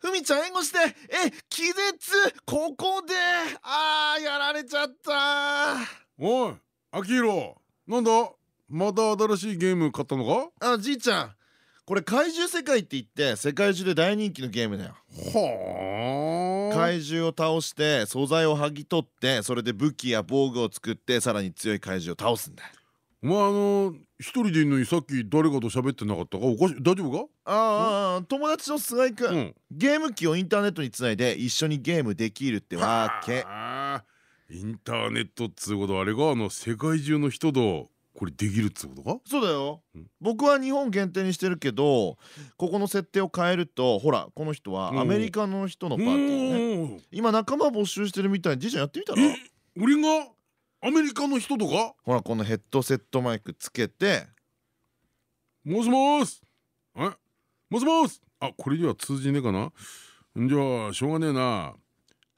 ふみちゃん援護して。え気絶。ここで。あーやられちゃった。おいアキヒロ。なんだ？また新しいゲーム買ったのか？あじいちゃん。これ怪獣世界って言って世界中で大人気のゲームだよ。はあ。怪獣を倒して素材を剥ぎ取ってそれで武器や防具を作ってさらに強い怪獣を倒すんだお前あの一人でいるのにさっき誰かと喋ってなかったか？おかしい大丈夫か？ああ友達の菅井くん、うん。ゲーム機をインターネットにつないで一緒にゲームできるってわけ。はあインターネットっつうことはあれがあの世界中の人とこれできるっつうことか？そうだよ、うん。僕は日本限定にしてるけどここの設定を変えるとほらこの人はアメリカの人のパーティーね。今仲間募集してるみたい。じいちゃんやってみたら？え俺が？アメリカの人とかほらこのヘッドセットマイクつけてもしもーしえもしもーしあこれには通じねえかなんじゃあしょうがねえな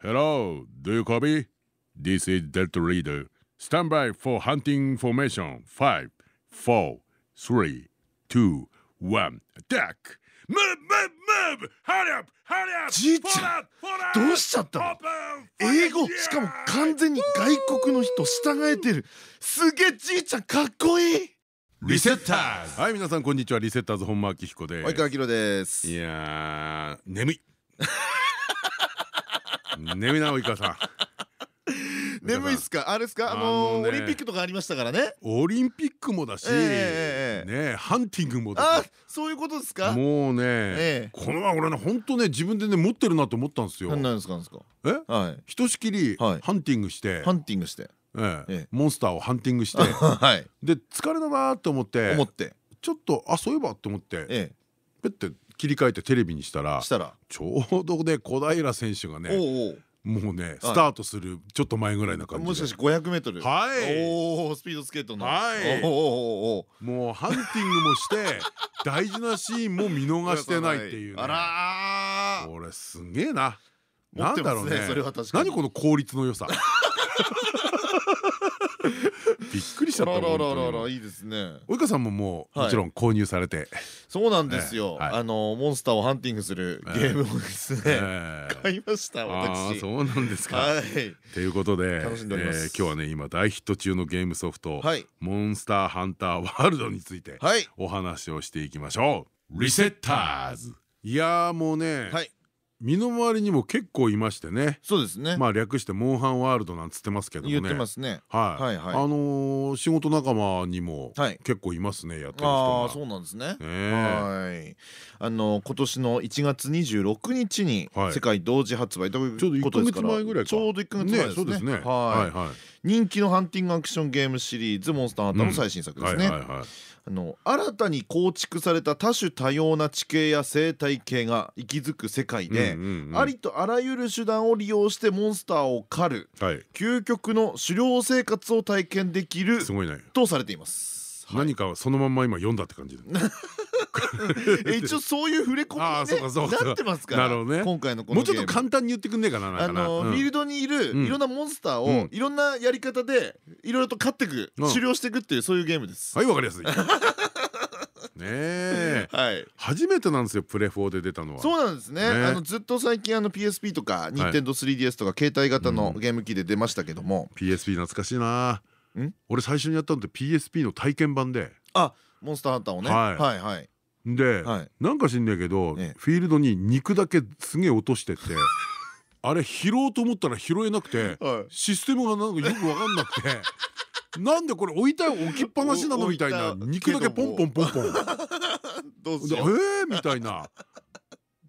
Hello do you copy? This is Delta Reader Stand by for hunting formation 5 4 3 2 1 Attack Move move move じいちゃんどうしちゃったの？英語しかも完全に外国の人従えてる。すげえじいちゃんかっこいい。リセッターズ。はい皆さんこんにちは。リセッターズ本間明彦です。及川明です。いやー眠い。眠いな及川さん眠いっすか？あれっすか？ああのオリンピックとかありましたからね。オリンピックもだし、ねハンティングもあだし。そういうことですか？もうね、ええ。このは俺ね本当ね自分でね持ってるなと思ったんですよ。何なんですか？なんですか？え？はい。ひとしきりはい。ハンティングして、ハンティングして。モンスターをハンティングして。はい。で疲れたなと思って思って。ちょっとあそういえばと思ってえペッて切り替えてテレビにしたらえしたら。ちょうどね小平選手がねもうねスタートするちょっと前ぐらいな感じもしかして 500m はい。おおスピードスケートの。はい。もうハンティングもして 大事なシーンも見逃してないっていうね。あらー。これすげえな。持ってますね何この効率の良さ びっくりしちゃったあららららいいですね。及川さんももうはい。もちろん購入されて。そうなんですよ。あのモンスターをハンティングするゲームをですねええ。買いましたああ私そうなんですか。はい。ということで今日はね今大ヒット中のゲームソフトはい。モンスターハンターワールドについてはい。お話をしていきましょう。リセッターズ。いやーもうねはい身の回りにも結構いましてね。そうですね。まあ略してモンハンワールドなんつってますけどもね。言ってますね。はい。はいはい。あのー仕事仲間にもはい結構いますねやってる人が。ああそうなんですね。はい。あの今年の1月26日にはい。世界同時発売というちょうど1ヶ月ことですから前ぐらいか。ちょうど1ヶ月前ですね。そうですね。はいはい人気のハンティングアクションゲームシリーズモンスターハンターの最新作ですね。あの新たに構築された多種多様な地形や生態系が息づく世界でありとあらゆる手段を利用してモンスターを狩るはい。究極の狩猟生活を体験できるとされています。はい。何かそのまんま今読んだって感じ 一応そういう触れ込みにねなってますからなるほどね。今回のこもうちょっと簡単に言ってくんねえかなあのフィールドにいるうん。いろんなモンスターをうん。いろんなやり方でいろいろと勝っていくうん。狩猟していくっていうそういうゲームです。はいわかりやすい。ねえ。はい。初めてなんですよプレ4で出たのは。そうなんですね。ね。あのずっと最近あの PSP とか Nintendo3DS とか携帯型のうんゲーム機で出ましたけども。PSP 懐かしいな。ん俺最初にやったのって PSP の体験版で。あモンスターハンターをね。はい。はいはい。ではい。なんか知んねえけどええ。フィールドに肉だけすげえ落としてって あれ拾おうと思ったら拾えなくてはい。システムがなんかよく分かんなくて なんでこれ置いた置きっぱなしなのみたいな肉だけポンポンポンポン。どうしよう。ー？みたいな。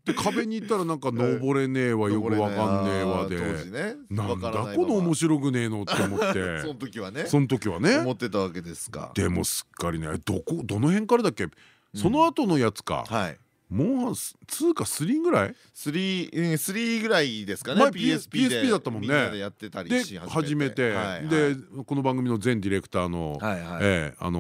で壁に行ったらなんか登れねえわよくわかんねえわで。なんだこの面白白くねえのって思って。その時はね。その時はね。思ってたわけですか。でもすっかりねどこどの辺からだっけ？その後のやつか。はいモンハン2か3ぐらい？3、うん、3ぐらいですかね。前 PSP で PSP だったもんね。やってたりでし始めて。でこの番組の前ディレクターの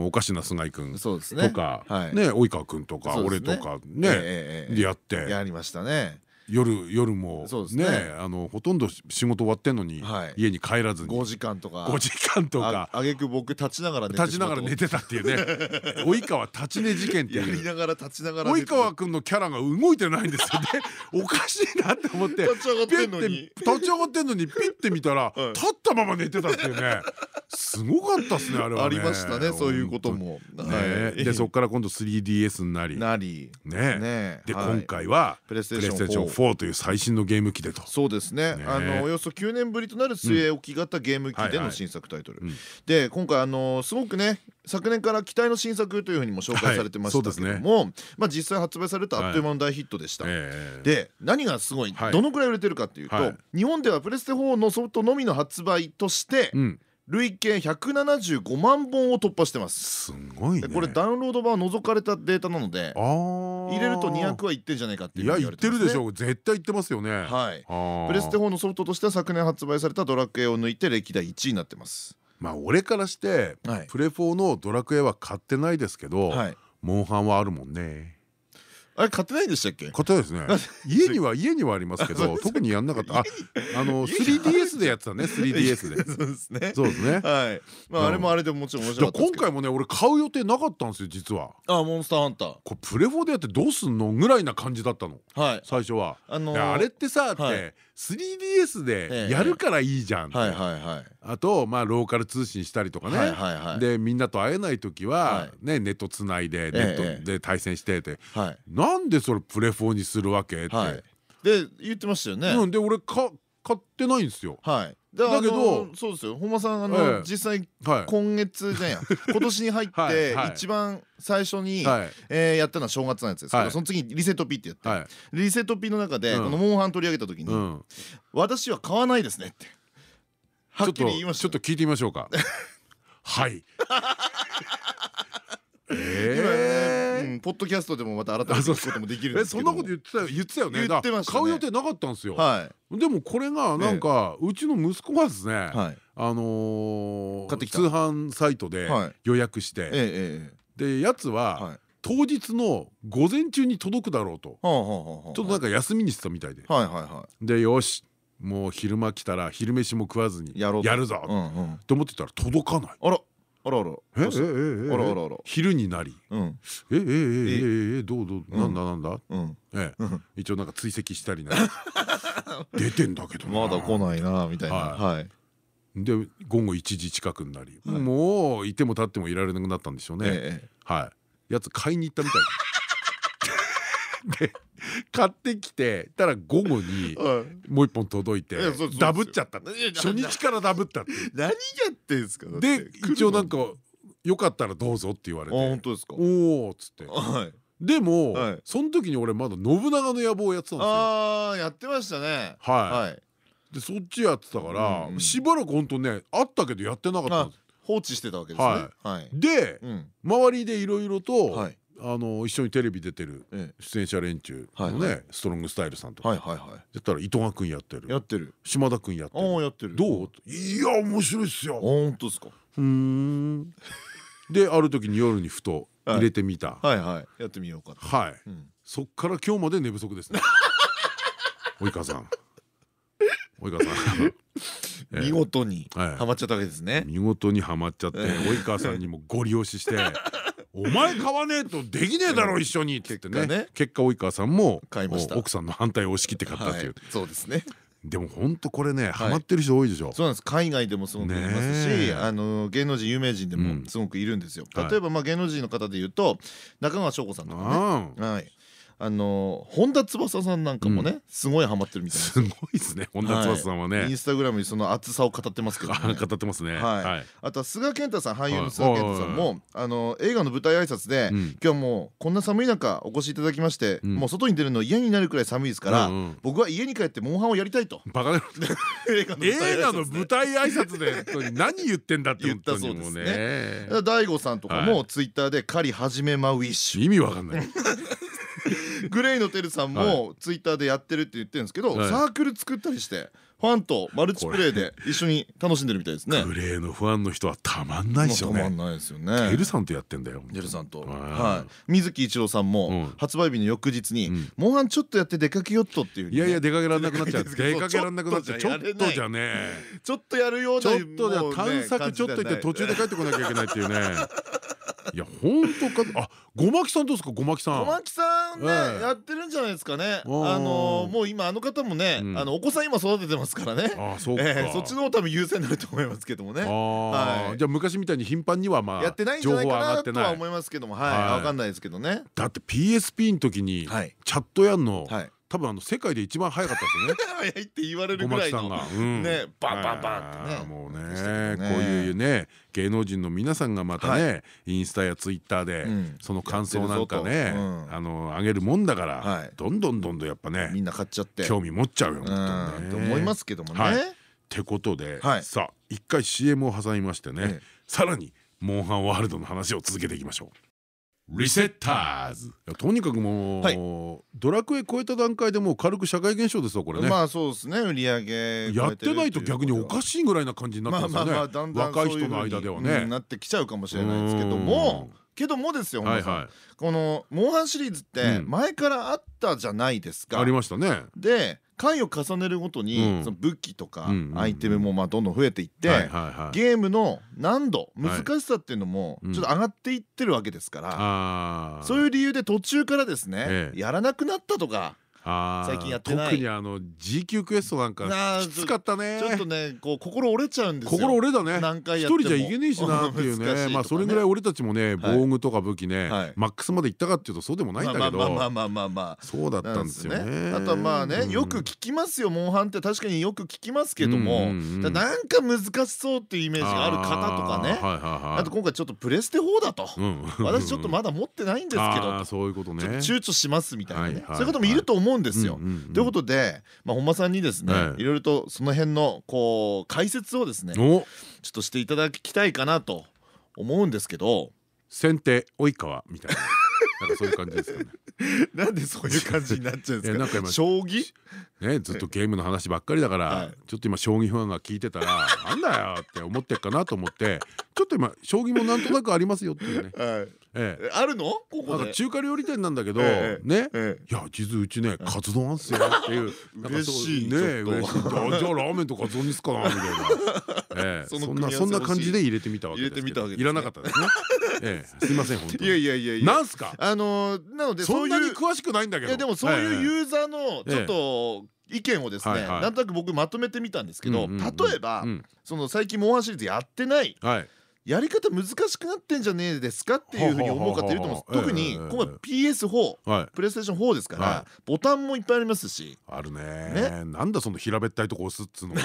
おかしな菅井君そうですね。とか及川君とか俺とかえねやって。やりましたね夜夜もそうですね。ねあのほとんど仕事終わってんのにはい。家に帰らずに。5時間とか。5時間とか。ああげく僕立ちながら寝て立ちながら寝てたっていうね。及川立ち寝事件ってやいう。りながら立ちながら寝及川君のキャラが動いてないんですよね。おかしいなって思って。立ち上がってんのに。立ち上がってんのにピッて見たらい立ったまま寝てたっていうね。すごかったっすねあれはね。ありましたねそういうことも。でそっから今度 3DS になり。なり。ね。ね。ではい。今回はプレステーション4という最新のゲーム機でと。そうですね。ね。あのおよそ9年ぶりとなる据え置き型ゲーム機での新作タイトル。うん。で今回あのすごくね昨年から期待の新作というふうにも紹介されてましたけどもまあ実際発売されたあっという間の大ヒットでした。ええで何がすごいはい。どのくらい売れてるかっていうとはい。日本ではプレステ4のソフトのみの発売としてうん累計175万本を突破してます。すごいね。でこれダウンロード版を除かれたデータなので入入れると200はいってんじゃないかっていや言ってるでしょ。絶対言ってますよね。はい。あプレステ4のソフトとしては昨年発売されたドラクエを抜いて歴代1位になってます。まあ俺からしてはい。プレ4のドラクエは買ってないですけどはい。モンハンはあるもんねあれ買ってないんでしたっけ？買ってないですね。家には家にはありますけど特にやんなかった。ああの 3DS でやってたね。3DS で。そうですね。そうですね。はい。まうん。ああれもあれでもちろん面白かったですけど。回もね俺買う予定なかったんですよ実は。あモンスターハンター。これプレ4でやってどうすんのぐらいな感じだったの。はい。最初は。あのあれってさっはい。て 3DS でやるからいいじゃん。ってはいはいはい。あとまあローカル通信したりとかはいねはいはい。でみんなと会えない時ははねネットつないでネッええ。トで対戦してって。はい。なんでそれプレ4にするわけって。はい。で言ってましたよね。うんで俺か買ってないんですよ。はい。だだけどそうですよ。本間さんあえのえ実際はい。今月じゃん。や 今年に入っはいてはい。一番最初にはい。えーやったのは正月のやつですけはい。どその次にリセットピってやって。はい。リセットピの中でうん。このモンハン取り上げた時にうん。私は買わないですねってはっきちょっとり言いましたちょっと聞いてみましょうか。はい。今えねうんポッドキャストでもまた改めて聞くこともできるんえですけど。そんなこと言ってたよ。言ってたよね。言ってました買う予定なかったんですよ。はでもこれがなんかうちの息子がですねあの通販サイトではい。予約してでやつえははい。当日の午前中に届くだろうと。ちょっとなんか休みにしてたみたいで。でよしもう昼間来たら昼飯も食わずにやろうと。やるぞと思ってたら届かない。あらあらあら。えええあらあらあら。昼になり。えええええどうどうなんだなんだえ一応なんか追跡したりな出てんだけどまだ来ないなみたいなはいで午後1時近くになりもういても立ってもいられなくなったんでしょうねはいやつ買いに行ったみたい でで買ってきてたら午後にはいもう一本届いてダブっちゃった初日からダブったって何やってんすか？で一応なんか「よかったらどうぞ」って言われあ本て当ですか「おお」っつって。はい。でもはい。その時に俺まだ信長の野望やってたんですよ。ああやってましたね。ははい。いでそっちやってたからしばらくほんとねあったけどやってなかったんです。放置してたわけですね。ははい。でうん。周りでいろいろとはいあの一緒にテレビ出てるええ。出演者連中のねストロングスタイルさんとか。やったら糸川くんやっている。やってる。島田くんやってある。あやってる。どう？いや面白いっすあよ本当ですか？うーん。である時に夜にふと入れてみた。はいはい。やってみようかと。はい。うん。そっから今日まで寝不足ですね。及川さん。及川さん。え え見事にはいハマっちゃったわけですね。見事にはまっちゃってええ。及川さんにもゴリ押しして「お前買わねえとできねえだろ一緒に」って言ってね。結果及川さんも奥さんの反対を押し切って買ったっていう。はい。そうですね。でもほんとこれねハマってる人多いでしょ。そうなんです。海外でもすごくいますしあの芸能人有名人でうん。もすごくいるんですよ。はい。例えばまあ芸能人の方で言うと中川翔子さんとかねあの本田翼さんなんかもねすごいハマってるみたいですすごいですね本田翼さんはね。インスタグラムにその熱さを語ってますけど語ってますね。はい。はい。あとは菅健太さん俳優はいの菅健太さんもあの映画の舞台挨拶でうん。今日はもうこんな寒い中お越しいただきましてうん。もう外に出るの嫌になるくらい寒いですから僕は家に帰ってモンハンをやりたいとバカ映画の舞台挨拶で。何言ってんだって言った本当にもうそうね。大悟さんとかもツイッターで「狩り始めまウィッシュ意味わかんない」グレイのてるさんもツイッターでやってるって言ってるんですけどはい。サークル作ったりしてファンとマルチプレイで一緒に楽しんでるみたいですね。グレーのファンの人はたまんないでしょうたまんねないですよね。テルさんとやってんだよジェルさんと、はい。はい、水木一郎さんうもん。発売日の翌日にうん「モンハンちょっとやって出かけよっと」っていういやいや出かけられなくなっちゃう。出かけられなくなっちゃう。ちょっとじゃねちょっとやるようなちょっと探索ちょっと行って途中で感帰ってこなきゃいけないっていうねいや本当か。あごまきさんどうですか？ごまきさん。小牧さんね、ええ。やってるんじゃないですかね。あのもう今あの方もね、うん。あのお子さん今育ててますからね。あそうか。ええそっちの方多分優先になると思いますけどもね。あはい。ーじゃあ昔みたいに頻繁にはまあやってないんじゃないかなとは思いますけども。はい。はい。わかんないですけどね。だって PSP の時にはい。チャットやんの。はい多分あの世界で一番早かったですよね。早いって言われるぐらいのねバンバンバンってね。もうねね。こういうね芸能人の皆さんがまたねインスタやツイッターでうん。その感想なんかねあの上げるもんだかはい。らどんどんどんどんやっぱみねんな買っちゃって。興味持っちゃうよと思いますけどもね、はい。ってことではい。さあ一回 CM を挟みましてねええ。さらにモンハンワールドの話を続けていきましょう。リセッターズとにかくもう、はいドラクエ超えた段階でもう軽く社会現象ですよこれね。まあそうですね売り上げやってないと逆におかししいぐらいな感じになってますよね。若い人の間ではね。なってきちゃうかもしれないですけどもけどもですよ本間さこのモンハンシリーズってうん前からあったじゃないですい。かありましたね。で回を重ねるごとうん。にその武器とかアイテムもまあどんどん増えていって。ゲームの難度はい難しさっていうのもうん。ちょっと上がっていってるわけですから。そういう理由で途中からですねええ。やらなくなったとかあー最近やってない。特にあの G 級クエストなんかきつかったね。ちょっとねこう心折れちゃうんですよ。心折れだね。何回やっても。一人じゃいけねえしなっていうね。ね。まあそれぐらい俺たちもね防具とか武器ねはい。マックスまでいったかっていうとそうでもないんだけまあまあまあどまあまあまあ。そうだったんですよね。あとはまあねよく聞きますよモンハンって確かによく聞きますけどもなんか難しそうっていうイメージがある方とかね。あと今回ちょっとプレステ4だと。うん私ちょっとまだ持ってないんですけあどーそういうことね。ちょっと躊躇しますみたいなね。そういう方もいると思うんですよ。うんうんうんということで、まあ、本間さんにですね、はいいろいろとその辺のこう解説をですねちょおっとしていただきたいかなと思うんですけど。先手及川みたいな。なんかそういう感じですかね。なんでそういう感じになっちゃうんですか。えなんか今将棋？ねずっとゲームの話ばっかりだから、はい。ちょっと今将棋ファンが聞いてたらなんだよって思ってっかなと思ってちょっと今将棋もなんとなくありますよっていうね、あるの？こなんかこで中華料理店なんだけど、ええね？えいや実うちねカツ丼あんすよっていう。嬉しいね嬉しい。あじゃあラーメンとカツ丼にすかなみたいな、ええ、そんなそんな感じで入れてみたわけですけど入れてみたわけですね。いらなかったですね、ええ、すいません本当いやにいやいやいや。なんすか？あのーなのでそんなに詳しくないんだけど。でもそういうユーザーのちょっと意見をですねなんとなく僕まとめてみたんですけど例えばうん。その最近モンハンシリーズやってないはいやり方難しくなってんじゃねえですかっていうふうに思う方いると思うんです。特に今回 PS4 はい。プレイステーション4ですかはらボタンもいっぱいありますし。あるねね。なんだその平べったいとこ押すっつうのって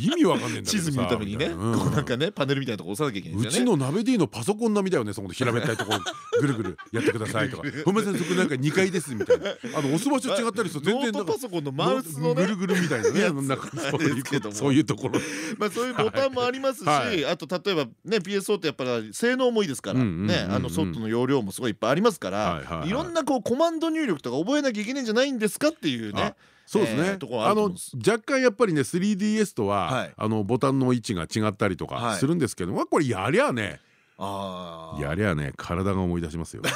意味わかんねえんだけどさ地図見るためにねこうなんかねパネルみたいなとこ押さなきゃいけないね。ちの鍋 D のパソコン並みだよねその平べったいとこぐるぐるやってくださいとか「ごめんなさいそこなんか2階です」みたいなあの押す場所違ったりすると全然なんかパソコンのマウスのねぐるぐるみたいなねなんかそういうところ。まあそういうボタンもありますし、はい。あと例えばね PSO ってやっぱり性能もいいですからねあのソフトの容量もすごいいっぱいありますからいろんなこうコマンド入力とか覚えなきゃいけないんじゃないんですかっていうねあそうですね。ああの若干やっぱりね 3DS とははい。あのボタンの位置が違ったりとはい。かするんですけどまあこれやりゃねやりゃね体が思い出しますよ。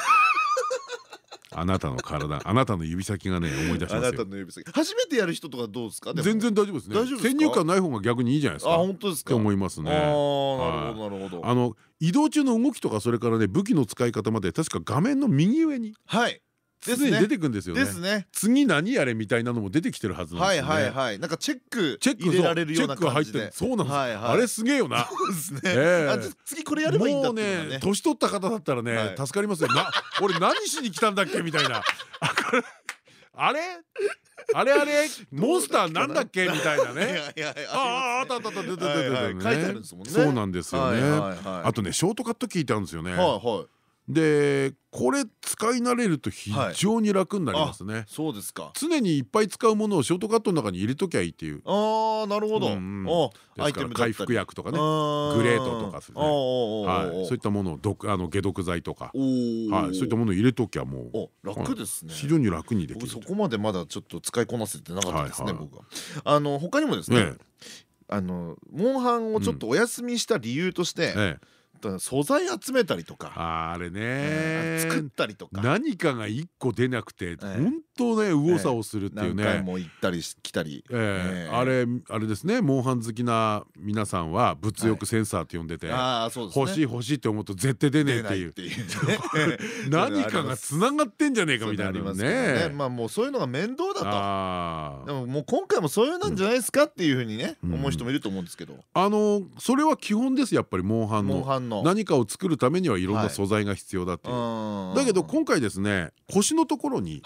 あなたの体あなたの指先がね思い出しますよ。たの指先。初めてやる人とかどうですか？全然大丈夫ですね。大丈夫先入観ない方が逆にいいじゃないですあか。っ本当ですか？て思いますね。なるはい。ほどなるほど。あの移動中の動きとかそれからね武器の使い方まで確か画面の右上にはい常に出てくんですよね。ですね。次何やれみたいなのも出てきてるはずなんはいですよね。はいはいなんかチェックチェック入れられるようなチェックが入ってる。感じでそうなんです。はいはい。あれすげえよな。そうですね。次これやればいいんだっていうね。ね年取った方だったらね、はい。助かりますよ。な俺何しに来たんだっけみたいな。あこれあれ？あれモンスターなんだっけみたいなね。あああったあったあった。出て出て出てはいはい。書いてあるんですもんね。そうなんですよね。はいはいはい。あとねショートカット聞いてあるんですよね。はいはいでこれ使い慣れると非常に楽になりますね、そうですか。常にいっぱい使うものをショートカットの中に入れときゃいいっていうああなるほど。アイテム回復薬とかね。グレートとかするね。はい。そういったものを毒あの解毒剤とか。はい。そういったものを入れときゃもう楽ですね。非常に楽にできるそこまでまだちょっと使いこなせてなかったですね僕は。あの他にもですねあのモンハンをちょっとお休みした理由として、ええ素材集めたりとか。あれね。作ったりとか。何かが一個出なくて本当ね右往左往するっていうね。何回も行ったり来たり。あれあれですね。モンハン好きな皆さんは物欲センサーって呼んでて欲しい欲しいって思うと絶対出ねえっていう。何かがつながってんじゃねえかみたいなね。まあもうそういうのが面倒だと。でももう今回もそういうなんじゃないですかっていうふうにね思う人もいると思うんですけど。あのそれは基本ですやっぱりモンハンの何かを作るためにはいろんな素材が必要だっていう。だけど今回ですね腰のところに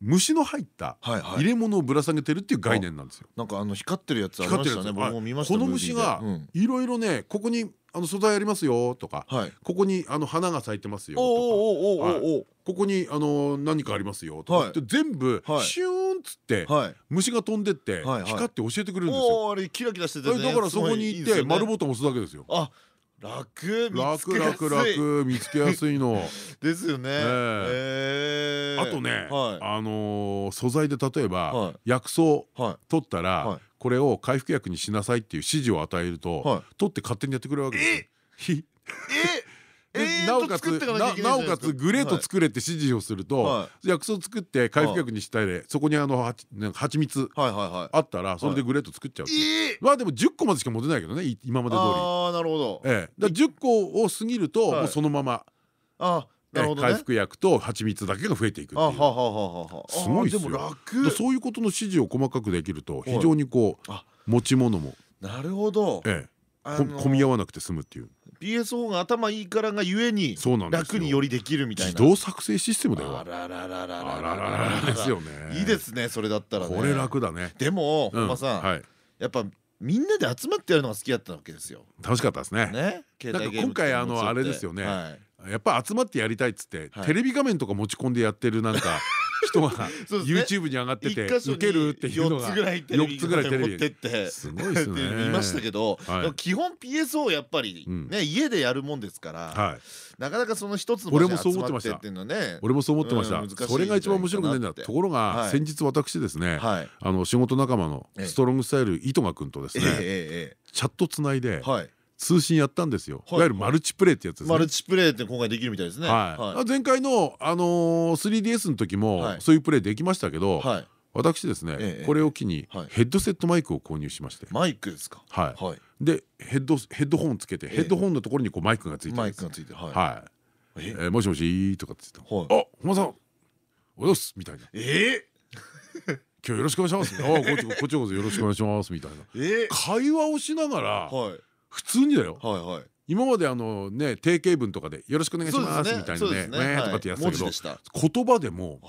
虫の入った入れ物をぶら下げてるっていう概念なんですよ。なんかあの光ってるやつありましたね。僕も見ました。この虫がいろいろねここにあの素材ありますよとか、ここにあの花が咲いてますよとか、ここにあの何かありますよとか全部シューンつって虫が飛んでって光って教えてくれるんですよ。あれキラキラしててだからそこに行って丸ボタン押すだけですよ。あ楽楽楽楽見つけやすいの。ですよね。あとねあの素材で例えば薬草取ったらこれを回復薬にしなさいっていう指示を与えると取って勝手にやってくれるわけですよ。え？なおかつなおかつグレート作れって指示をすると薬草作って回復薬にしたいでそこにあの蜂蜜あったらそれでグレート作っちゃうまあでも10個までしか持てないけどね今まで通り。ああなるほど。ええ。10個を過ぎるともうそのままあ回復薬と蜂蜜だけが増えていくっていう。すごいですよ。そういうことの指示を細かくできると非常にこう持ち物もなるほど。ええ。混み合わなくて済むっていう PSO が頭いいからがゆえに楽によりできるみたいな。自動作成システムだよ。あららららららですよねいいですねそれだったらこれ楽だねでも本間さんやっぱみんなで集まってやるのが好きだったわけですよ楽しかったですねね今回あのあれですよねやっぱ集まってやりたいっつってテレビ画面とか持ち込んでやってるなんか人が YouTube に上がってて受けるっていうのが4つぐらいテレビ持ってってすごいですね。見ましたけど基本 PSO やっぱりね家でやるもんですからなかなかその一つの俺もそう思ってました。俺もそう思ってました。それが一番面白くないんだ。ところが先日私ですねあの仕事仲間のストロングスタイル糸賀君とですねチャットつないで通信やったんですよ。い。わゆるマルチプレイってやつですマルチプレイって今回できるみたいですね。前回のあの 3DS の時もそういうプレイできましたけど私ですねこれを機にヘッドセットマイクを購入しまして。マイクですか？はい。でヘッドヘッドホンつけてヘッドホンのところにこうマイクがついてマイクがついてはい。えもしもしとかって言って「あ本間さんおよす」みたいな「え 今日よろしくお願いします」「あこっちこっちこそよろしくお願いします」みたいな。会話をしながら普通にだよ。はいはい。今まであのね定型文とかでよろしくお願いしますみたいなねね。とかってやってたけど言葉でも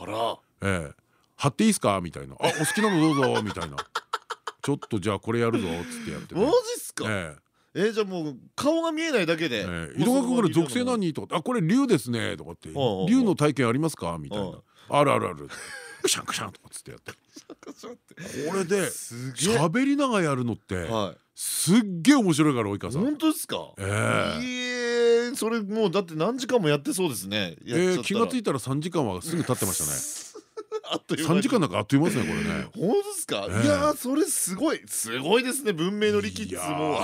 ええ貼っていいですか？みたいな。あお好きなのどうぞみたいな。ちょっとじゃあこれやるぞっつってやってマジっすか？ええ。じゃあもう顔が見えないだけで「井戸川君これ属性何?」とか「あこれ竜ですね」とかって「竜の体験ありますか?」みたいな「あるあるある」クシャンクシャンとかっつってやって。これで喋りながらやるのってすっげえ面白いから及川さん。本当ですか？ええ。それもうだって何時間もやってそうですね。え気が付いたら3時間はすぐ経ってましたね。3時間なんかあっという間ですねこれね。本当ですか？いやそれすごい。すごいですね文明の利器っつも。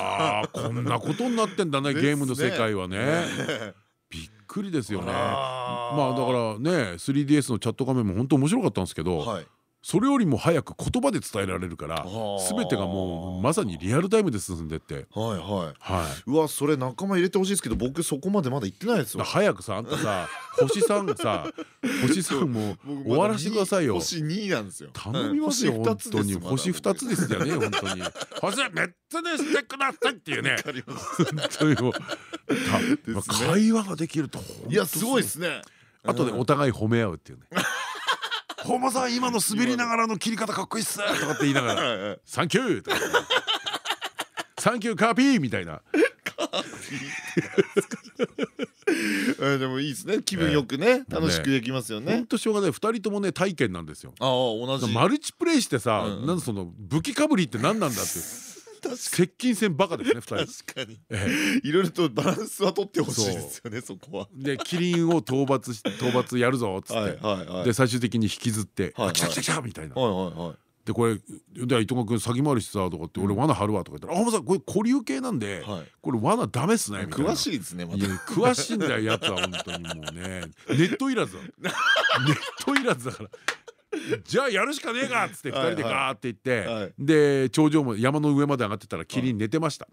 こんなことになってんだね ゲームの世界はねくりですよね。まあだからね 3DS のチャット画面も本当面白かったんですけどそれよりも早く言葉で伝えられるから全てがもうまさにリアルタイムで進んでって。はいはい。はい。うわそれ仲間入れてほしいですけど僕そこまでまだ行ってないですよ早くさあんたさ星さんさ 星さんも終わらせてくださいよ。星2なんですよ。頼みますよ本当に。星2つですよね本当に。星3つにしてくださいっていうね。本当に 会話ができるといやすごいですね。あとねお互い褒め合うっていうね本間さん今の滑りながらの切り方かっこいいっす」とかって言いながら「サンキュー!」とか「サンキューカーピー!」みたいな。でもいいですね。気分よくね。楽しくできますよね。本当しょうがない2人ともね体験なんですよ。ああ同じ。マルチプレイしてさなんその武器かぶりって何なんだって接近戦バカですね 2人。確かに。いろいろとバランスは取ってほしいですよねそこは。でキリンを討伐討伐やるぞっつって。で最終的に引きずって「来た来た来た!」みたいな。でこれ「で伊藤君詐欺もあるしさ」とかって「俺罠張るわ」とか言ったら「あさんこれ古流系なんでこれ罠ダメっすね」みたいな。詳しいですね詳しいんだよやつは本当にもうね。ネットいらず ネットいらずだから。じゃあやるしかねえかっつって2人でガーって行ってで頂上も山の上まで上がってたらキリン寝てました。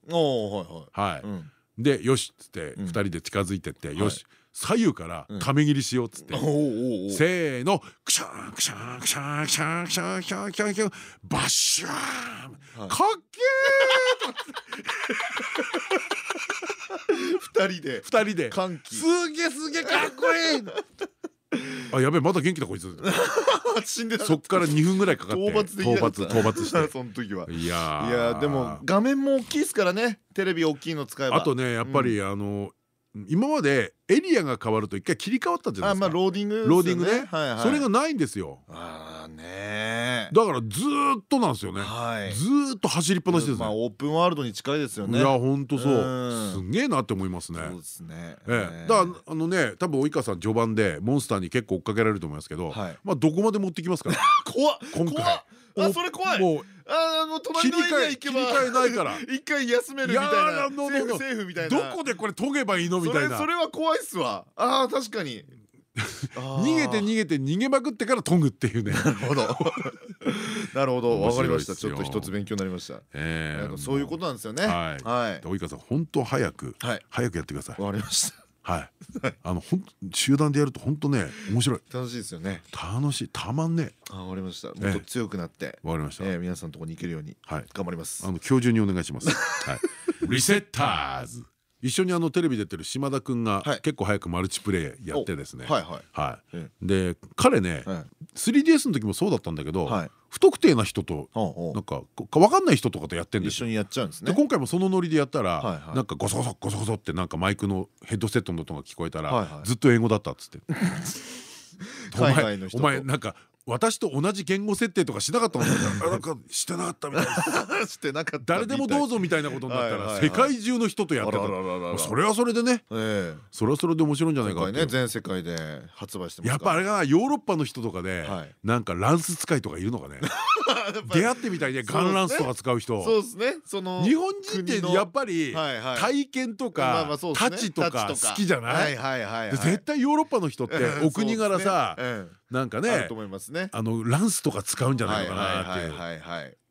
はいでよしっつって2人で近づいてってよし左右からため切りしようっつって。せーのクシャンクシャンクシャンクシャンクシャンクシャンクシャンクシャンバッシャーンかっけー二人で二人ですげえすげえかっこいいあやべえまだ元気だこいつ。死んでそっから2分ぐらいかかって討伐で討伐討伐して。その時は。いやいやでも画面も大きいですからね。テレビ大きいの使えば。あとねやっぱりあの今までエリアが変わると一回切り替わったじゃないですか。ローディングローディングね。それがないんですよ。ああね。だからずっとなんですよね。ずっと走りっぱなしですまあオープンワールドに近いですよね。いや本当そう。すげえなって思いますね。そうですね。ええ。だからあのね多分及川さん序盤でモンスターに結構追っかけられると思いますけど、まあどこまで持ってきますから。怖っ。今回。あそれ怖い。もうあの隣のエリア行けば切り替えないから。一回休めるみたいなセーフセーフみたいな。どこでこれ研げばいいのみたいな。それは怖いっすわ。あー確かに。逃げて逃げて逃げまくってから研ぐっていうね。なるほど。なるほど。わかりました。ちょっと一つ勉強になりました。そういうことなんですよね。はい。及川さん本当早く早くやってください。わかりましたはい。あのほん集団でやると本当ね面白い。楽しいですよね。楽しいたまんね。あわかりました。もっと強くなって。わかりました。皆さんのところに行けるように頑張ります。あの今日中にお願いします。はい。リセッターズ。一緒にあのテレビ出てる島田君が結構早くマルチプレイやってですね。はいはい。はい。で彼ね 3DS の時もそうだったんだけど不特定な人となんか分かんない人とかとやってんです一緒にやっちゃうんですね。今回もそのノリでやったらなんかゴソゴソゴソゴソってなんかマイクのヘッドセットの音が聞こえたらずっと英語だったっつって。お前なんか私と同じ言語設定とかしなかったもん なんかしてなかったみたいな。してなかった誰でもどうぞみたいなことになったら世界中の人とやってた。それはそれでね。それはそれで面白いんじゃないかって全世界で発売してやっぱあれがなヨーロッパの人とかでなんかランス使いとかいるのかね 出会ってみたいねガンランスとか使う人。そうですね。その日本人ってやっぱり体験とかタチとか好きじゃない？絶対ヨーロッパの人って お国柄さなんかねあのランスとか使うんじゃないかなって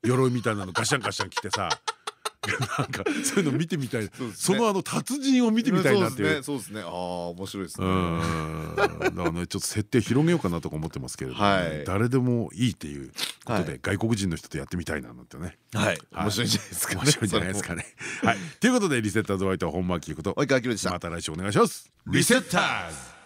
鎧みたいなのガシャンガシャン着てさなんかそういうの見てみたい。そのあの達人を見てみたいなっていう。そうですね。ああ面白いですね。だからねちょっと設定広げようかなとか思ってますけれど誰でもいいっていうことで外国人の人とやってみたいななんてね。はい。面白いんじゃないですか面白いんじゃないですかね。はい。ということでリセッターズホワイト本間明子と及川明でした。また来週お願いします。リセッターズ